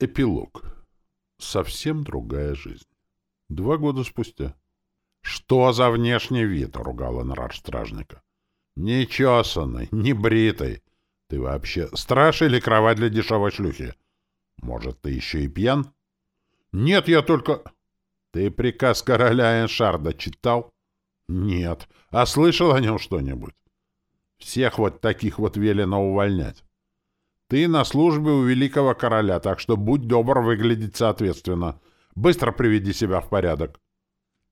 Эпилог. Совсем другая жизнь. Два года спустя. «Что за внешний вид?» — ругал Энрар стражника. «Не чесанный, бритый. Ты вообще страж или кровать для дешевой шлюхи? Может, ты еще и пьян?» «Нет, я только...» «Ты приказ короля Эншарда читал?» «Нет. А слышал о нем что-нибудь?» «Всех вот таких вот велено увольнять. Ты на службе у великого короля, так что будь добр выглядеть соответственно. Быстро приведи себя в порядок.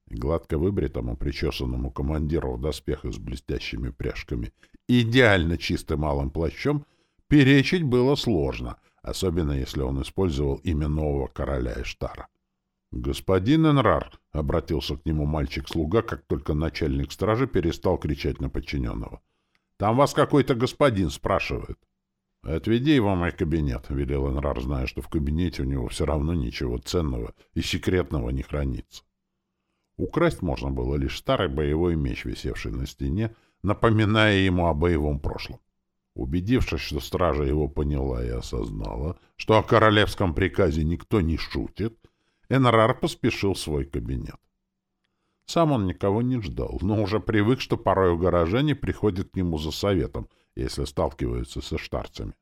Гладко выбритому, причесанному командиру в доспехах с блестящими пряжками, идеально чистым малым плащом, перечить было сложно, особенно если он использовал имя нового короля Эштара. «Господин Энрар», — обратился к нему мальчик-слуга, как только начальник стражи перестал кричать на подчиненного, — «там вас какой-то господин спрашивает». «Отведи его в мой кабинет», — велел Энрар, зная, что в кабинете у него все равно ничего ценного и секретного не хранится. Украсть можно было лишь старый боевой меч, висевший на стене, напоминая ему о боевом прошлом. Убедившись, что стража его поняла и осознала, что о королевском приказе никто не шутит, Энрар поспешил в свой кабинет. Сам он никого не ждал, но уже привык, что порой у горожане приходят к нему за советом — если сталкиваются со штарцами.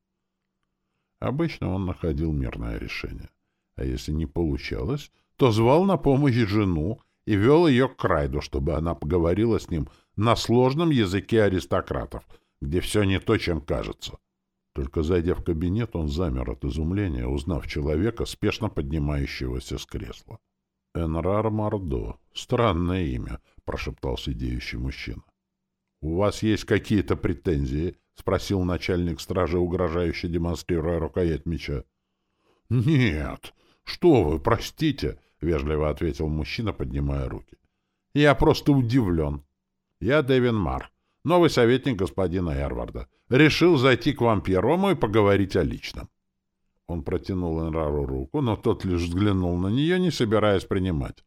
Обычно он находил мирное решение. А если не получалось, то звал на помощь жену и вел ее к Крайду, чтобы она поговорила с ним на сложном языке аристократов, где все не то, чем кажется. Только зайдя в кабинет, он замер от изумления, узнав человека, спешно поднимающегося с кресла. «Энрар Мардо. Странное имя», — прошептал сидеющий мужчина. «У вас есть какие-то претензии?» — спросил начальник стражи, угрожающе демонстрируя рукоять меча. «Нет. Что вы, простите», — вежливо ответил мужчина, поднимая руки. «Я просто удивлен. Я Дэвин Мар, новый советник господина Эрварда. Решил зайти к вам первому и поговорить о личном». Он протянул Энрару руку, но тот лишь взглянул на нее, не собираясь принимать.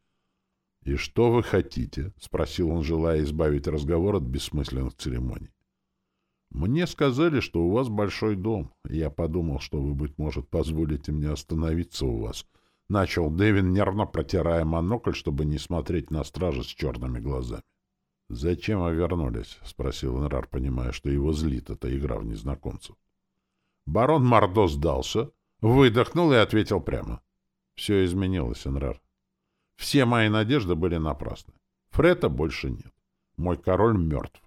«И что вы хотите?» — спросил он, желая избавить разговор от бессмысленных церемоний. «Мне сказали, что у вас большой дом. Я подумал, что вы, быть может, позволите мне остановиться у вас». Начал Дэвин, нервно протирая монокль, чтобы не смотреть на стража с черными глазами. «Зачем вы вернулись?» — спросил Энрар, понимая, что его злит эта игра в незнакомцев. Барон Мордо сдался, выдохнул и ответил прямо. «Все изменилось, Энрар. Все мои надежды были напрасны. Фрета больше нет. Мой король мертв.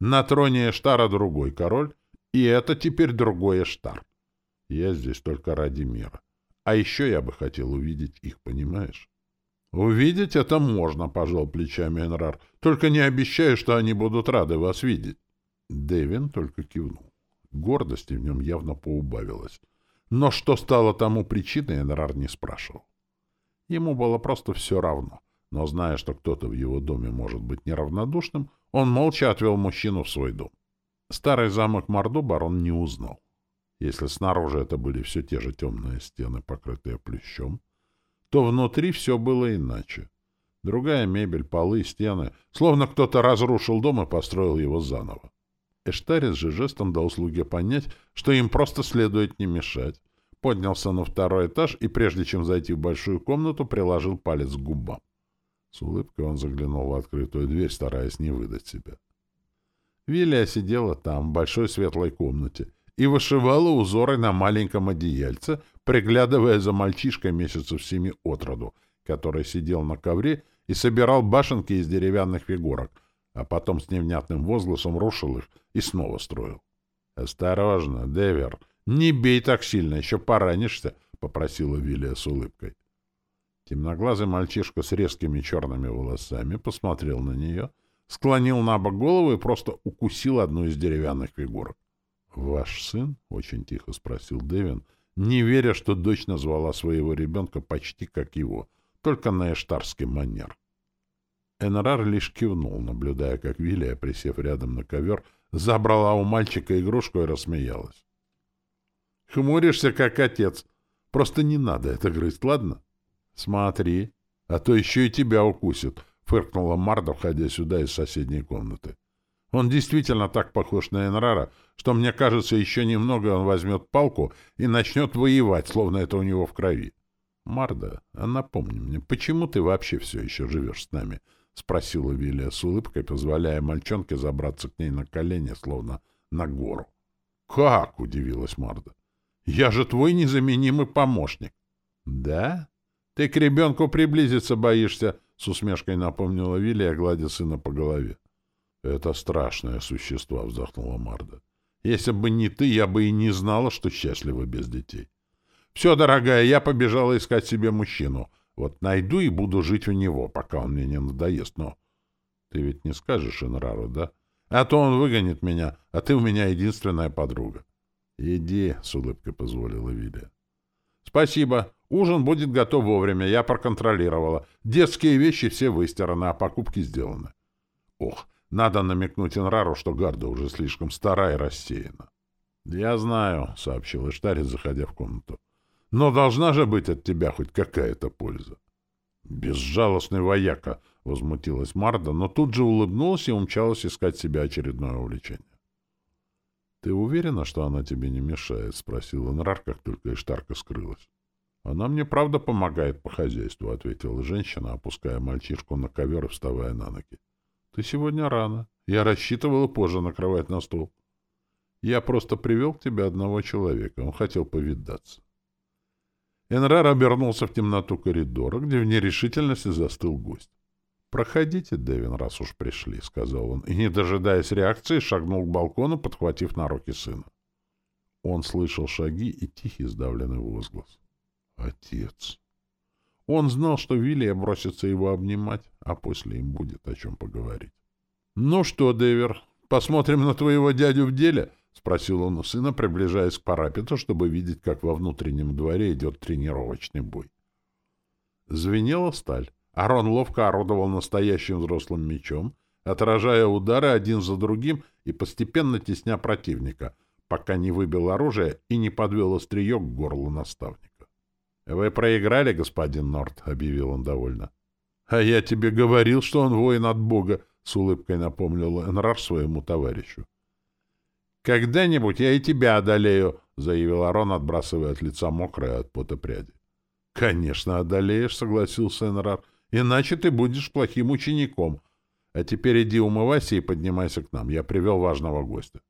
На троне Эштара другой король, и это теперь другой Эштар. Я здесь только ради мира. А еще я бы хотел увидеть их, понимаешь? Увидеть это можно, пожал плечами Энрар. Только не обещаю, что они будут рады вас видеть. Дэвин только кивнул. Гордости в нем явно поубавилось. Но что стало тому причиной, Энрар не спрашивал. Ему было просто все равно. Но зная, что кто-то в его доме может быть неравнодушным, он молча отвел мужчину в свой дом. Старый замок Мордо барон не узнал. Если снаружи это были все те же темные стены, покрытые плющом, то внутри все было иначе. Другая мебель, полы, стены, словно кто-то разрушил дом и построил его заново. Эштарис же жестом дал слуге понять, что им просто следует не мешать, поднялся на второй этаж и, прежде чем зайти в большую комнату, приложил палец к губам. С улыбкой он заглянул в открытую дверь, стараясь не выдать себя. Вилия сидела там, в большой светлой комнате, и вышивала узоры на маленьком одеяльце, приглядывая за мальчишкой месяцев семи от роду, который сидел на ковре и собирал башенки из деревянных фигурок, а потом с невнятным возгласом рушил их и снова строил. — Осторожно, Девер! «Не бей так сильно, еще поранишься», — попросила Вилия с улыбкой. Темноглазый мальчишка с резкими черными волосами посмотрел на нее, склонил на бок голову и просто укусил одну из деревянных фигурок. «Ваш сын?» — очень тихо спросил Дэвин, не веря, что дочь назвала своего ребенка почти как его, только на эштарский манер. Энрар лишь кивнул, наблюдая, как Вилия, присев рядом на ковер, забрала у мальчика игрушку и рассмеялась. Хмуришься, как отец. Просто не надо это грызть, ладно? Смотри, а то еще и тебя укусит, — фыркнула Марда, входя сюда из соседней комнаты. Он действительно так похож на Энрара, что, мне кажется, еще немного он возьмет палку и начнет воевать, словно это у него в крови. — Марда, а напомни мне, почему ты вообще все еще живешь с нами? — спросила Вилия с улыбкой, позволяя мальчонке забраться к ней на колени, словно на гору. — Как? — удивилась Марда. — Я же твой незаменимый помощник. — Да? Ты к ребенку приблизиться боишься, — с усмешкой напомнила Вилия, гладя сына по голове. — Это страшное существо, — вздохнула Марда. — Если бы не ты, я бы и не знала, что счастлива без детей. — Все, дорогая, я побежала искать себе мужчину. Вот найду и буду жить у него, пока он мне не надоест. Но ты ведь не скажешь Инрару, да? А то он выгонит меня, а ты у меня единственная подруга. — Иди, — с улыбкой позволила Вилия. — Спасибо. Ужин будет готов вовремя, я проконтролировала. Детские вещи все выстираны, а покупки сделаны. Ох, надо намекнуть Инрару, что Гарда уже слишком стара и рассеяна. — Я знаю, — сообщил Иштарец, заходя в комнату. — Но должна же быть от тебя хоть какая-то польза. — Безжалостный вояка! — возмутилась Марда, но тут же улыбнулась и умчалась искать себе очередное увлечение. — Ты уверена, что она тебе не мешает? — спросил Инрар, как только Иштарка скрылась. — Она мне правда помогает по хозяйству, — ответила женщина, опуская мальчишку на ковер и вставая на ноги. Ты сегодня рано. Я рассчитывала позже накрывать на стол. Я просто привел к тебе одного человека. Он хотел повидаться. Энрар обернулся в темноту коридора, где в нерешительности застыл гость. «Проходите, Дэвин, раз уж пришли», — сказал он, и, не дожидаясь реакции, шагнул к балкону, подхватив на руки сына. Он слышал шаги и тихий сдавленный возглас. «Отец!» Он знал, что Вилия бросится его обнимать, а после им будет о чем поговорить. — Ну что, Дэвер, посмотрим на твоего дядю в деле? — спросил он у сына, приближаясь к парапету, чтобы видеть, как во внутреннем дворе идет тренировочный бой. Звенела сталь. Арон ловко орудовал настоящим взрослым мечом, отражая удары один за другим и постепенно тесня противника, пока не выбил оружие и не подвел острие к горлу наставника. — Вы проиграли, господин Норт, — объявил он довольно. — А я тебе говорил, что он воин от Бога, — с улыбкой напомнил Энрар своему товарищу. — Когда-нибудь я и тебя одолею, — заявил Арон, отбрасывая от лица мокрые от пота пряди. — Конечно, одолеешь, — согласился Энрар, — иначе ты будешь плохим учеником. А теперь иди умывайся и поднимайся к нам. Я привел важного гостя.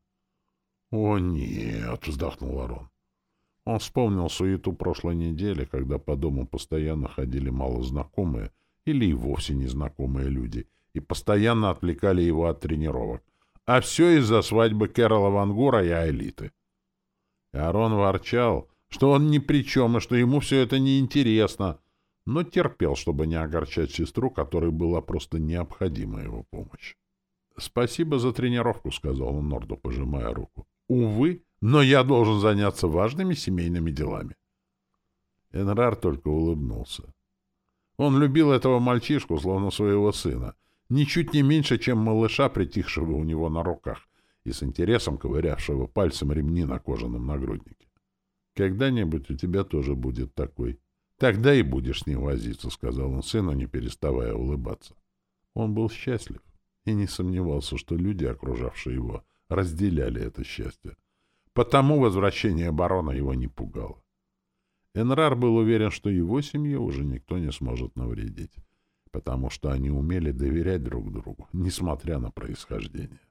— О, нет, — вздохнул Арон. Он вспомнил суету прошлой недели, когда по дому постоянно ходили малознакомые или и вовсе незнакомые люди и постоянно отвлекали его от тренировок. А все из-за свадьбы Кэрола Вангура и Айлиты. И Арон ворчал, что он ни при чем и что ему все это неинтересно, но терпел, чтобы не огорчать сестру, которой была просто необходима его помощь. — Спасибо за тренировку, — сказал он Норду, пожимая руку. — Увы, но я должен заняться важными семейными делами. Энрар только улыбнулся. Он любил этого мальчишку, словно своего сына, ничуть не меньше, чем малыша, притихшего у него на руках и с интересом ковырявшего пальцем ремни на кожаном нагруднике. «Когда-нибудь у тебя тоже будет такой. Тогда и будешь с ним возиться», — сказал он сыну, не переставая улыбаться. Он был счастлив и не сомневался, что люди, окружавшие его, разделяли это счастье. Потому возвращение барона его не пугало. Энрар был уверен, что его семье уже никто не сможет навредить, потому что они умели доверять друг другу, несмотря на происхождение.